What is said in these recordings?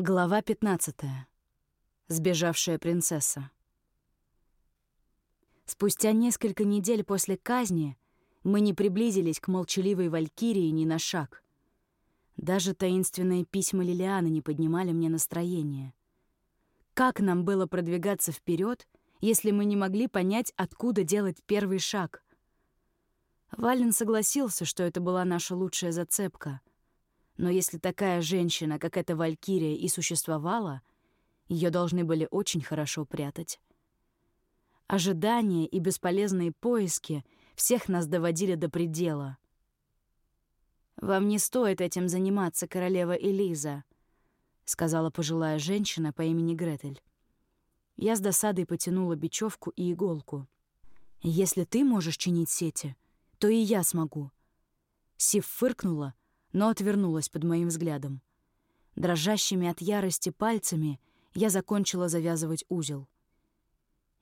Глава 15. Сбежавшая принцесса. Спустя несколько недель после казни мы не приблизились к молчаливой Валькирии ни на шаг. Даже таинственные письма Лилианы не поднимали мне настроение. Как нам было продвигаться вперед, если мы не могли понять, откуда делать первый шаг? Вален согласился, что это была наша лучшая зацепка — но если такая женщина, как эта Валькирия, и существовала, ее должны были очень хорошо прятать. Ожидания и бесполезные поиски всех нас доводили до предела. «Вам не стоит этим заниматься, королева Элиза», — сказала пожилая женщина по имени Гретель. Я с досадой потянула бечевку и иголку. «Если ты можешь чинить сети, то и я смогу». Сив фыркнула, но отвернулась под моим взглядом. Дрожащими от ярости пальцами я закончила завязывать узел.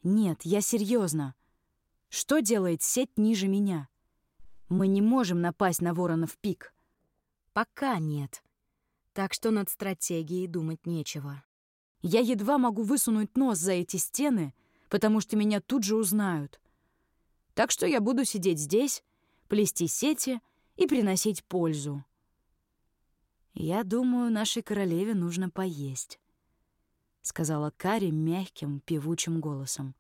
«Нет, я серьезно. Что делает сеть ниже меня? Мы не можем напасть на воронов пик». «Пока нет. Так что над стратегией думать нечего. Я едва могу высунуть нос за эти стены, потому что меня тут же узнают. Так что я буду сидеть здесь, плести сети и приносить пользу. «Я думаю, нашей королеве нужно поесть», — сказала Кари мягким, певучим голосом.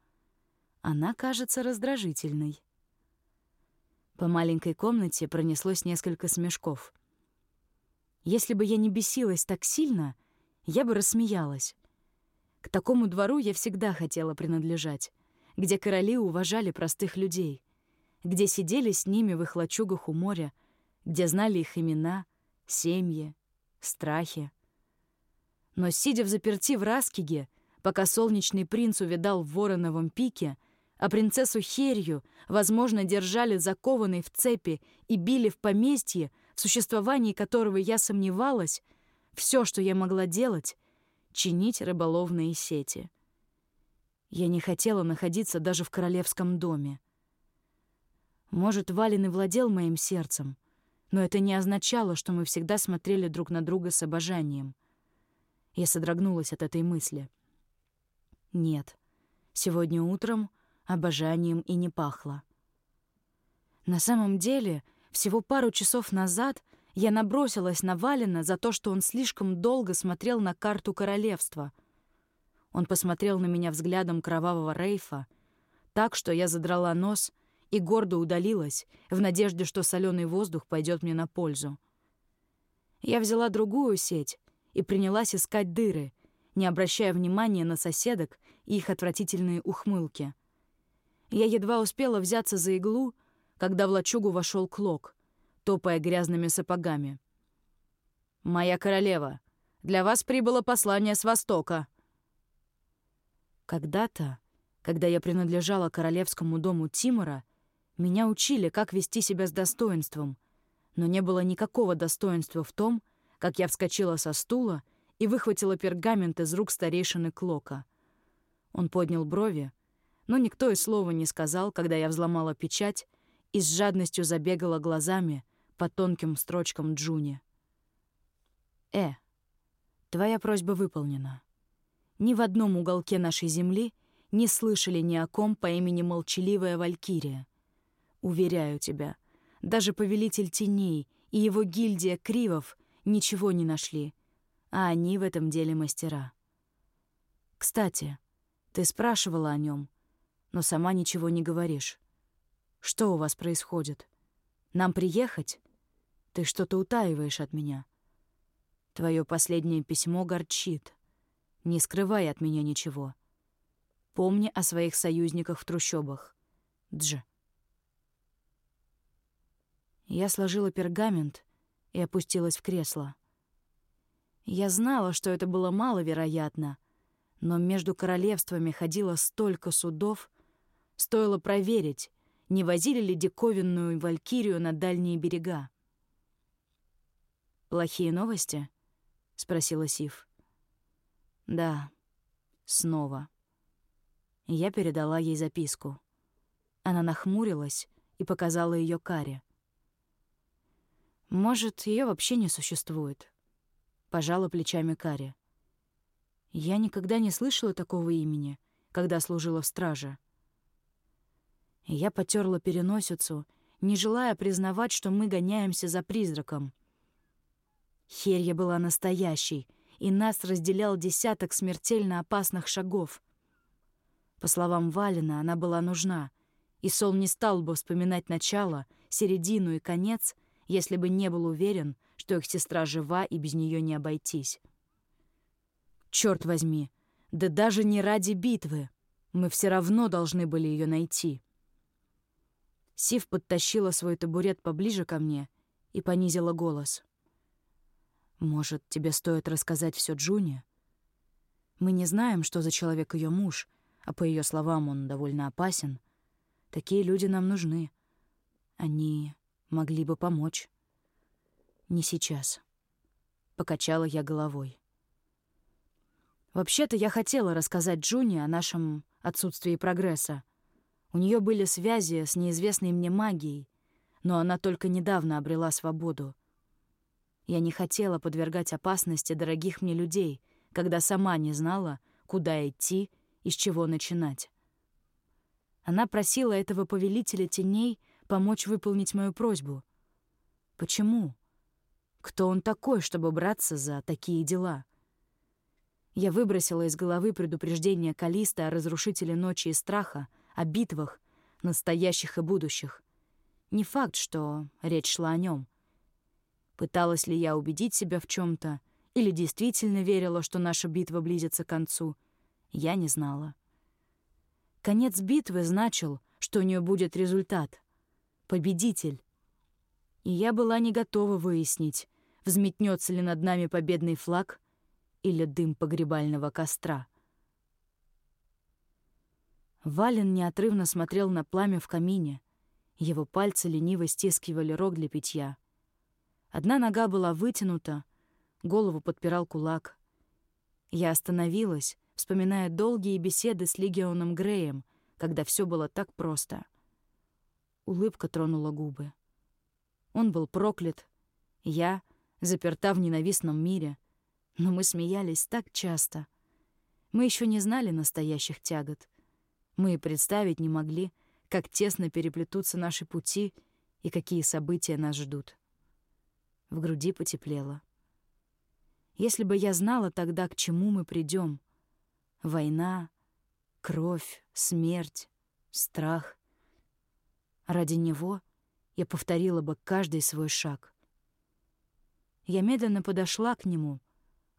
«Она кажется раздражительной». По маленькой комнате пронеслось несколько смешков. Если бы я не бесилась так сильно, я бы рассмеялась. К такому двору я всегда хотела принадлежать, где короли уважали простых людей, где сидели с ними в их лачугах у моря, где знали их имена, семьи, страхе. Но, сидя в заперти в Раскиге, пока солнечный принц увидал в Вороновом пике, а принцессу Херью, возможно, держали закованной в цепи и били в поместье, в существовании которого я сомневалась, все, что я могла делать — чинить рыболовные сети. Я не хотела находиться даже в королевском доме. Может, Валин и владел моим сердцем, но это не означало, что мы всегда смотрели друг на друга с обожанием. Я содрогнулась от этой мысли. Нет, сегодня утром обожанием и не пахло. На самом деле, всего пару часов назад я набросилась на Валина за то, что он слишком долго смотрел на карту королевства. Он посмотрел на меня взглядом кровавого рейфа, так что я задрала нос — и гордо удалилась, в надежде, что соленый воздух пойдет мне на пользу. Я взяла другую сеть и принялась искать дыры, не обращая внимания на соседок и их отвратительные ухмылки. Я едва успела взяться за иглу, когда в лачугу вошел Клок, топая грязными сапогами. «Моя королева, для вас прибыло послание с Востока». Когда-то, когда я принадлежала королевскому дому Тимора, меня учили, как вести себя с достоинством, но не было никакого достоинства в том, как я вскочила со стула и выхватила пергамент из рук старейшины Клока. Он поднял брови, но никто и слова не сказал, когда я взломала печать и с жадностью забегала глазами по тонким строчкам Джуни. «Э, твоя просьба выполнена. Ни в одном уголке нашей земли не слышали ни о ком по имени Молчаливая Валькирия — Уверяю тебя, даже повелитель теней и его гильдия Кривов ничего не нашли, а они в этом деле мастера. Кстати, ты спрашивала о нем, но сама ничего не говоришь. Что у вас происходит? Нам приехать? Ты что-то утаиваешь от меня. Твое последнее письмо горчит. Не скрывай от меня ничего. Помни о своих союзниках в трущобах. Дж. Я сложила пергамент и опустилась в кресло. Я знала, что это было маловероятно, но между королевствами ходило столько судов, стоило проверить, не возили ли диковинную валькирию на дальние берега. «Плохие новости?» — спросила Сив. «Да, снова». Я передала ей записку. Она нахмурилась и показала ее Каре. Может, ее вообще не существует. Пожала плечами Кари. Я никогда не слышала такого имени, когда служила в страже. Я потерла переносицу, не желая признавать, что мы гоняемся за призраком. Херья была настоящей, и нас разделял десяток смертельно опасных шагов. По словам Валина, она была нужна, и Сол не стал бы вспоминать начало, середину и конец, если бы не был уверен, что их сестра жива и без нее не обойтись. Черт возьми, да даже не ради битвы. Мы все равно должны были ее найти. Сив подтащила свой табурет поближе ко мне и понизила голос. «Может, тебе стоит рассказать все Джуне? Мы не знаем, что за человек ее муж, а по ее словам он довольно опасен. Такие люди нам нужны. Они могли бы помочь. Не сейчас. Покачала я головой. Вообще-то я хотела рассказать Джуни о нашем отсутствии прогресса. У нее были связи с неизвестной мне магией, но она только недавно обрела свободу. Я не хотела подвергать опасности дорогих мне людей, когда сама не знала, куда идти и с чего начинать. Она просила этого повелителя теней помочь выполнить мою просьбу. Почему? Кто он такой, чтобы браться за такие дела? Я выбросила из головы предупреждение Калиста о разрушителе ночи и страха, о битвах, настоящих и будущих. Не факт, что речь шла о нем. Пыталась ли я убедить себя в чем то или действительно верила, что наша битва близится к концу, я не знала. Конец битвы значил, что у нее будет результат. Победитель. И я была не готова выяснить, взметнется ли над нами победный флаг или дым погребального костра. Вален неотрывно смотрел на пламя в камине. Его пальцы лениво стискивали рог для питья. Одна нога была вытянута, голову подпирал кулак. Я остановилась, вспоминая долгие беседы с Легионом Греем, когда все было так просто. Улыбка тронула губы. Он был проклят. Я заперта в ненавистном мире. Но мы смеялись так часто. Мы еще не знали настоящих тягот. Мы и представить не могли, как тесно переплетутся наши пути и какие события нас ждут. В груди потеплело. Если бы я знала тогда, к чему мы придем, Война, кровь, смерть, страх. Ради него я повторила бы каждый свой шаг. Я медленно подошла к нему,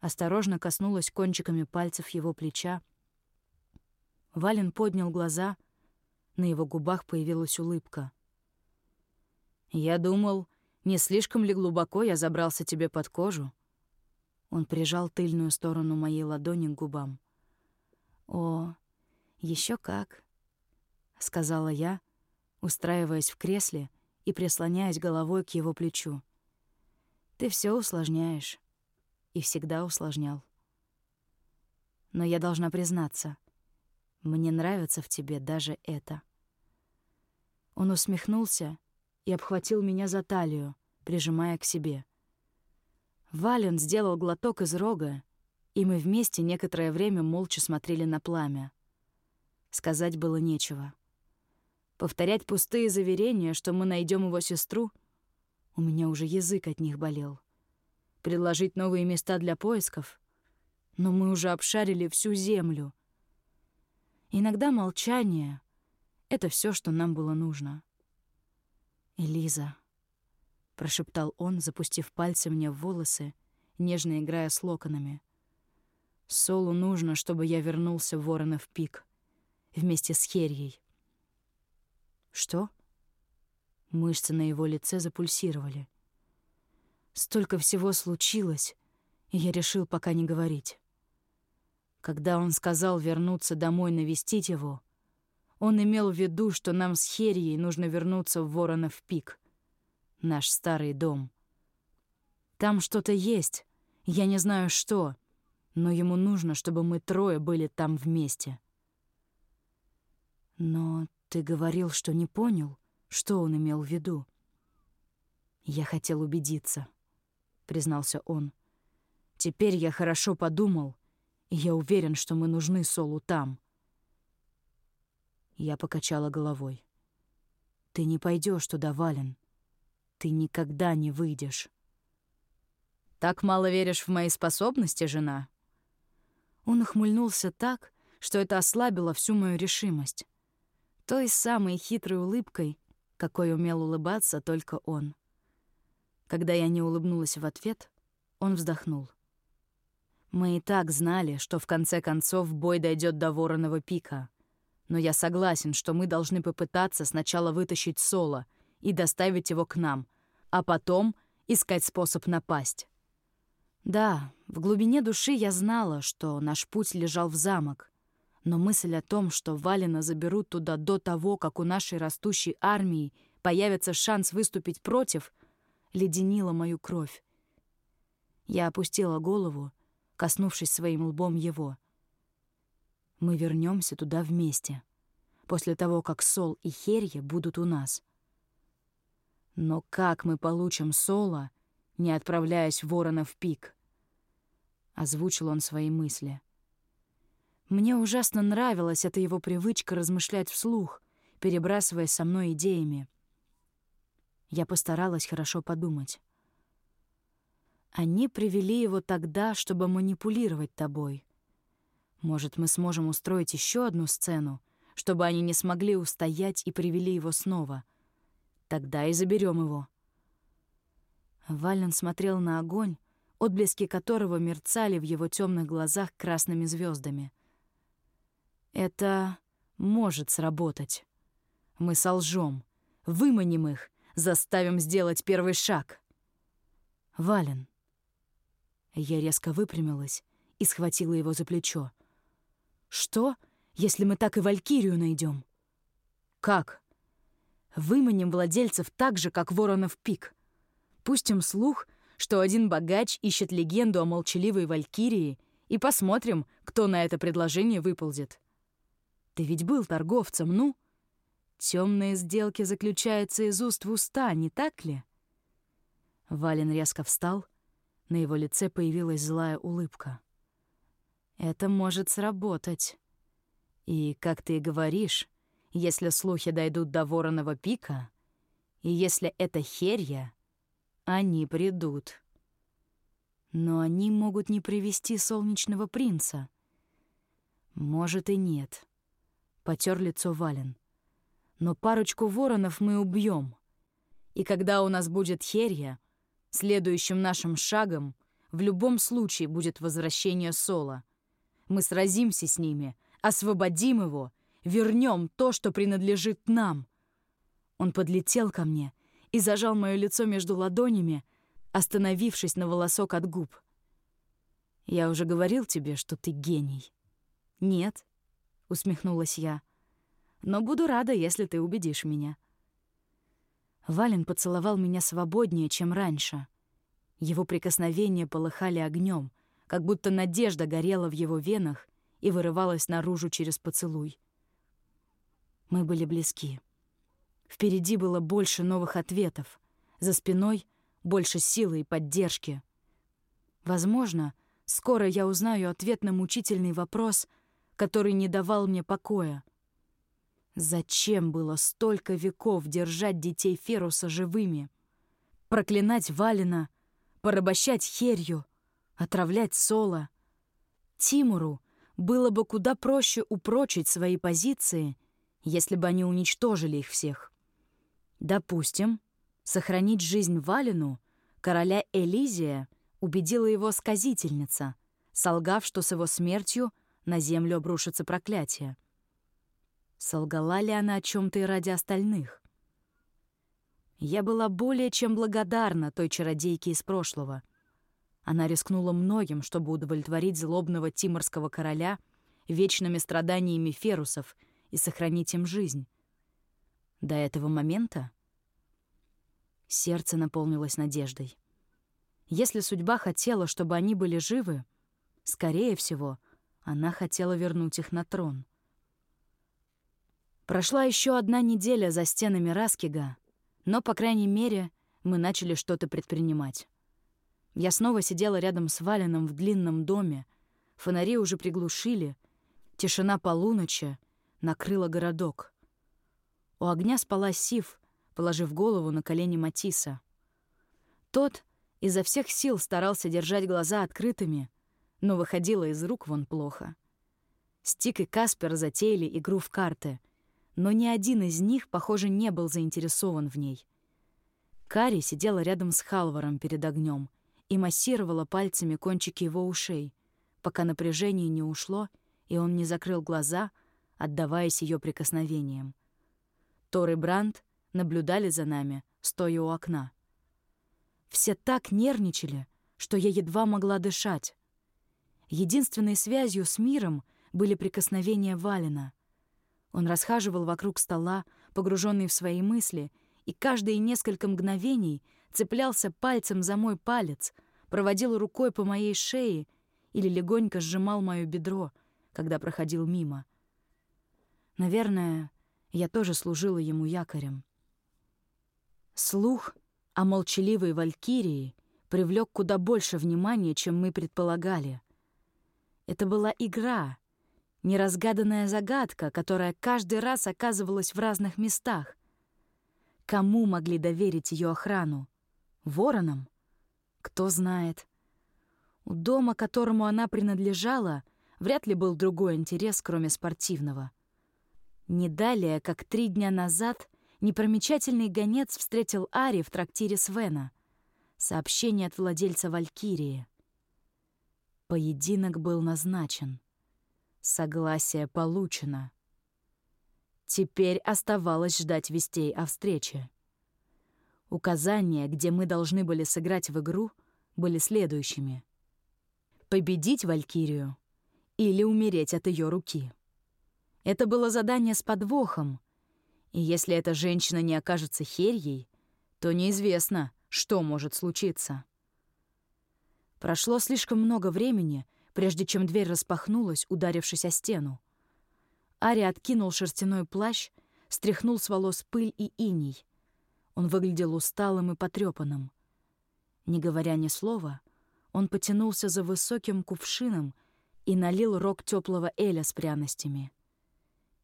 осторожно коснулась кончиками пальцев его плеча. Вален поднял глаза, на его губах появилась улыбка. «Я думал, не слишком ли глубоко я забрался тебе под кожу?» Он прижал тыльную сторону моей ладони к губам. «О, еще как», — сказала я, устраиваясь в кресле и прислоняясь головой к его плечу. «Ты все усложняешь. И всегда усложнял. Но я должна признаться, мне нравится в тебе даже это». Он усмехнулся и обхватил меня за талию, прижимая к себе. Вален сделал глоток из рога и мы вместе некоторое время молча смотрели на пламя. Сказать было нечего. Повторять пустые заверения, что мы найдем его сестру, у меня уже язык от них болел. Предложить новые места для поисков, но мы уже обшарили всю землю. Иногда молчание — это все, что нам было нужно. «Элиза», — прошептал он, запустив пальцы мне в волосы, нежно играя с локонами. Солу нужно, чтобы я вернулся в Воронов пик. Вместе с Херьей. Что? Мышцы на его лице запульсировали. Столько всего случилось, и я решил пока не говорить. Когда он сказал вернуться домой навестить его, он имел в виду, что нам с Херьей нужно вернуться в Воронов пик, наш старый дом. Там что-то есть, я не знаю что — но ему нужно, чтобы мы трое были там вместе. Но ты говорил, что не понял, что он имел в виду. Я хотел убедиться, признался он. Теперь я хорошо подумал И я уверен, что мы нужны Солу там. Я покачала головой. Ты не пойдешь туда, Вален. Ты никогда не выйдешь. Так мало веришь в мои способности, жена? Он ухмыльнулся так, что это ослабило всю мою решимость. Той самой хитрой улыбкой, какой умел улыбаться только он. Когда я не улыбнулась в ответ, он вздохнул. Мы и так знали, что в конце концов бой дойдет до Вороного пика. Но я согласен, что мы должны попытаться сначала вытащить Соло и доставить его к нам, а потом искать способ напасть. Да, в глубине души я знала, что наш путь лежал в замок, но мысль о том, что Валина заберут туда до того, как у нашей растущей армии появится шанс выступить против, леденила мою кровь. Я опустила голову, коснувшись своим лбом его. Мы вернемся туда вместе, после того, как Сол и Херья будут у нас. Но как мы получим Сола, не отправляясь в Воронов пик? озвучил он свои мысли. Мне ужасно нравилась эта его привычка размышлять вслух, перебрасываясь со мной идеями. Я постаралась хорошо подумать. Они привели его тогда, чтобы манипулировать тобой. Может, мы сможем устроить еще одну сцену, чтобы они не смогли устоять и привели его снова. Тогда и заберем его. Вален смотрел на огонь, отблески которого мерцали в его темных глазах красными звездами. Это может сработать. Мы солжем, выманим их, заставим сделать первый шаг. Вален. Я резко выпрямилась и схватила его за плечо. Что, если мы так и Валькирию найдем? Как? Выманим владельцев так же, как Воронов пик. Пустим слух — что один богач ищет легенду о молчаливой валькирии, и посмотрим, кто на это предложение выползет. Ты ведь был торговцем, ну? Темные сделки заключаются из уст в уста, не так ли? Вален резко встал, на его лице появилась злая улыбка. Это может сработать. И, как ты говоришь, если слухи дойдут до Вороного пика, и если это херья, они придут. Но они могут не привести солнечного принца. Может и нет. Потер лицо Вален. Но парочку воронов мы убьем. И когда у нас будет херья, следующим нашим шагом в любом случае будет возвращение Сола. Мы сразимся с ними, освободим его, вернем то, что принадлежит нам. Он подлетел ко мне и зажал мое лицо между ладонями, остановившись на волосок от губ. «Я уже говорил тебе, что ты гений». «Нет», — усмехнулась я, — «но буду рада, если ты убедишь меня». Вален поцеловал меня свободнее, чем раньше. Его прикосновения полыхали огнем, как будто надежда горела в его венах и вырывалась наружу через поцелуй. Мы были близки. Впереди было больше новых ответов. За спиной — больше силы и поддержки. Возможно, скоро я узнаю ответ на мучительный вопрос, который не давал мне покоя. Зачем было столько веков держать детей Феруса живыми? Проклинать Валина, порабощать Херью, отравлять Соло. Тимуру было бы куда проще упрочить свои позиции, если бы они уничтожили их всех. Допустим, сохранить жизнь Валину короля Элизия убедила его сказительница, солгав, что с его смертью на землю обрушится проклятие. Солгала ли она о чем то и ради остальных? Я была более чем благодарна той чародейке из прошлого. Она рискнула многим, чтобы удовлетворить злобного тиморского короля вечными страданиями ферусов и сохранить им жизнь. До этого момента сердце наполнилось надеждой. Если судьба хотела, чтобы они были живы, скорее всего, она хотела вернуть их на трон. Прошла еще одна неделя за стенами Раскига, но, по крайней мере, мы начали что-то предпринимать. Я снова сидела рядом с Валином в длинном доме, Фонари уже приглушили. Тишина полуночи накрыла городок. У огня спала Сив, положив голову на колени Матиса. Тот изо всех сил старался держать глаза открытыми, но выходило из рук вон плохо. Стик и Каспер затеяли игру в карты, но ни один из них, похоже, не был заинтересован в ней. Кари сидела рядом с Халваром перед огнем и массировала пальцами кончики его ушей, пока напряжение не ушло, и он не закрыл глаза, отдаваясь ее прикосновениям. Тор и Бранд наблюдали за нами, стоя у окна. Все так нервничали, что я едва могла дышать. Единственной связью с миром были прикосновения Валина. Он расхаживал вокруг стола, погруженный в свои мысли, и каждые несколько мгновений цеплялся пальцем за мой палец, проводил рукой по моей шее или легонько сжимал моё бедро, когда проходил мимо. Наверное, я тоже служила ему якорем. Слух о молчаливой валькирии привлек куда больше внимания, чем мы предполагали. Это была игра, неразгаданная загадка, которая каждый раз оказывалась в разных местах. Кому могли доверить ее охрану? Воронам? Кто знает. У дома, которому она принадлежала, вряд ли был другой интерес, кроме спортивного. Не далее, как три дня назад — Непромечательный гонец встретил Ари в трактире Свена. Сообщение от владельца Валькирии. Поединок был назначен. Согласие получено. Теперь оставалось ждать вестей о встрече. Указания, где мы должны были сыграть в игру, были следующими. Победить Валькирию или умереть от ее руки. Это было задание с подвохом, и если эта женщина не окажется херьей, то неизвестно, что может случиться. Прошло слишком много времени, прежде чем дверь распахнулась, ударившись о стену. Ари откинул шерстяной плащ, стряхнул с волос пыль и иней. Он выглядел усталым и потрепанным. Не говоря ни слова, он потянулся за высоким кувшином и налил рог теплого эля с пряностями —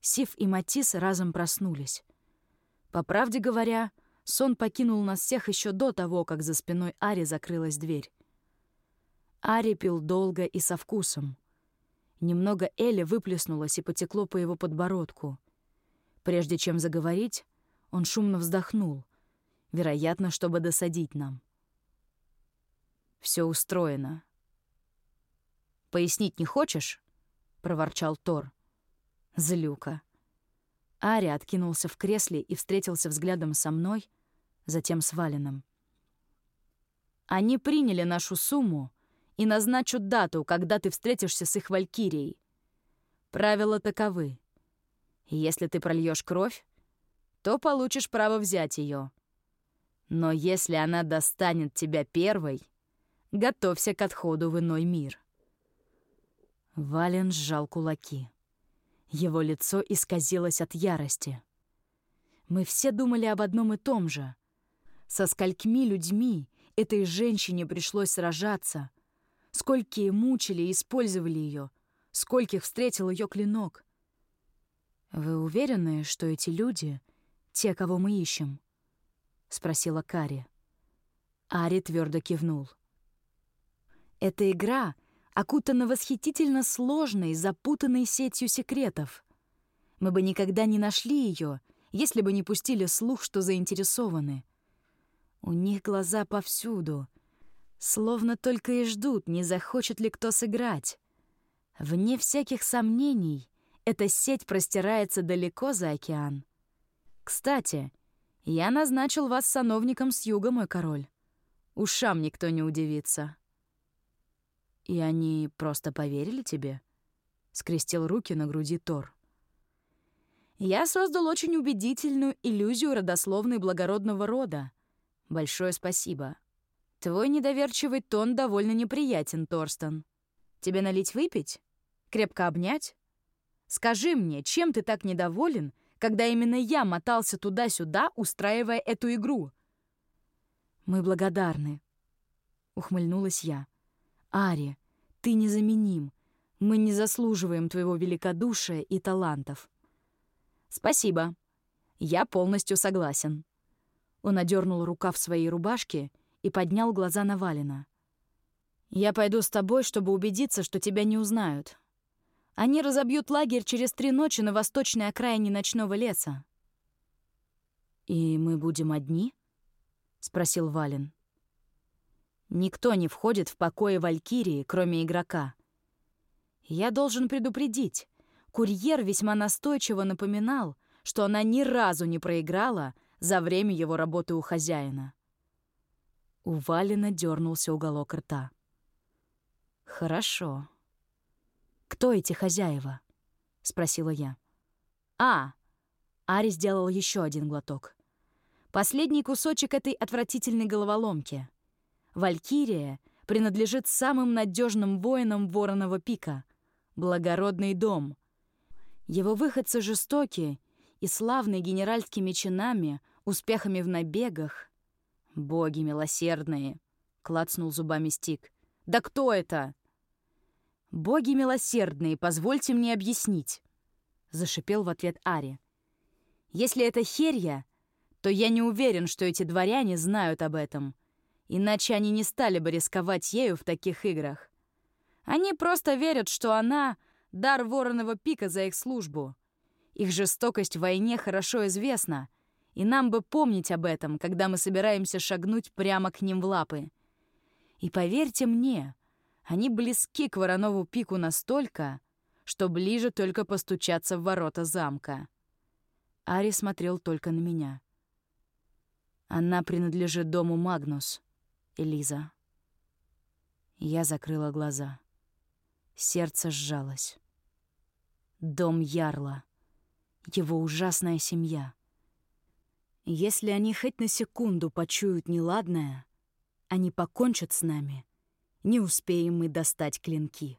Сив и Матис разом проснулись. По правде говоря, сон покинул нас всех еще до того, как за спиной Ари закрылась дверь. Ари пил долго и со вкусом. Немного Эля выплеснулось и потекло по его подбородку. Прежде чем заговорить, он шумно вздохнул, вероятно, чтобы досадить нам. Все устроено. «Пояснить не хочешь?» — проворчал Тор. Злюка. Ари откинулся в кресле и встретился взглядом со мной, затем с Валином. «Они приняли нашу сумму и назначат дату, когда ты встретишься с их валькирией. Правила таковы. Если ты прольешь кровь, то получишь право взять ее. Но если она достанет тебя первой, готовься к отходу в иной мир». Вален сжал кулаки. Его лицо исказилось от ярости. Мы все думали об одном и том же. Со сколькими людьми этой женщине пришлось сражаться. Сколькие мучили и использовали ее. Скольких встретил ее клинок. «Вы уверены, что эти люди — те, кого мы ищем?» — спросила Кари. Ари твердо кивнул. «Эта игра окутана восхитительно сложной, запутанной сетью секретов. Мы бы никогда не нашли ее, если бы не пустили слух, что заинтересованы. У них глаза повсюду, словно только и ждут, не захочет ли кто сыграть. Вне всяких сомнений, эта сеть простирается далеко за океан. Кстати, я назначил вас сановником с юга, мой король. Ушам никто не удивится. «И они просто поверили тебе?» — скрестил руки на груди Тор. «Я создал очень убедительную иллюзию родословной благородного рода. Большое спасибо. Твой недоверчивый тон довольно неприятен, Торстон. Тебе налить выпить? Крепко обнять? Скажи мне, чем ты так недоволен, когда именно я мотался туда-сюда, устраивая эту игру?» «Мы благодарны», — ухмыльнулась я. Ари, ты незаменим. Мы не заслуживаем твоего великодушия и талантов. Спасибо. Я полностью согласен. Он одернул рукав своей рубашки и поднял глаза на Валина. Я пойду с тобой, чтобы убедиться, что тебя не узнают. Они разобьют лагерь через три ночи на восточной окраине ночного леса. «И мы будем одни?» — спросил Вален. «Никто не входит в покои Валькирии, кроме игрока. Я должен предупредить. Курьер весьма настойчиво напоминал, что она ни разу не проиграла за время его работы у хозяина». У Валена дернулся уголок рта. «Хорошо. Кто эти хозяева?» — спросила я. «А!» — Ари сделал еще один глоток. «Последний кусочек этой отвратительной головоломки. Валькирия принадлежит самым надежным воинам Вороного пика. Благородный дом. Его выходцы жестокие и славные генеральскими чинами, успехами в набегах. Боги милосердные!» — клацнул зубами Стик. «Да кто это?» «Боги милосердные, позвольте мне объяснить», — зашипел в ответ Ари. «Если это херья, то я не уверен, что эти дворяне знают об этом, иначе они не стали бы рисковать ею в таких играх. Они просто верят, что она — дар вороного пика за их службу. Их жестокость в войне хорошо известна, и нам бы помнить об этом, когда мы собираемся шагнуть прямо к ним в лапы. И поверьте мне, они близки к Воронову пику настолько, что ближе только постучаться в ворота замка. Ари смотрел только на меня. Она принадлежит дому Магнус, Элиза. Я закрыла глаза. Сердце сжалось. Дом Ярла. Его ужасная семья. Если они хоть на секунду почуют неладное, они покончат с нами. Не успеем мы достать клинки.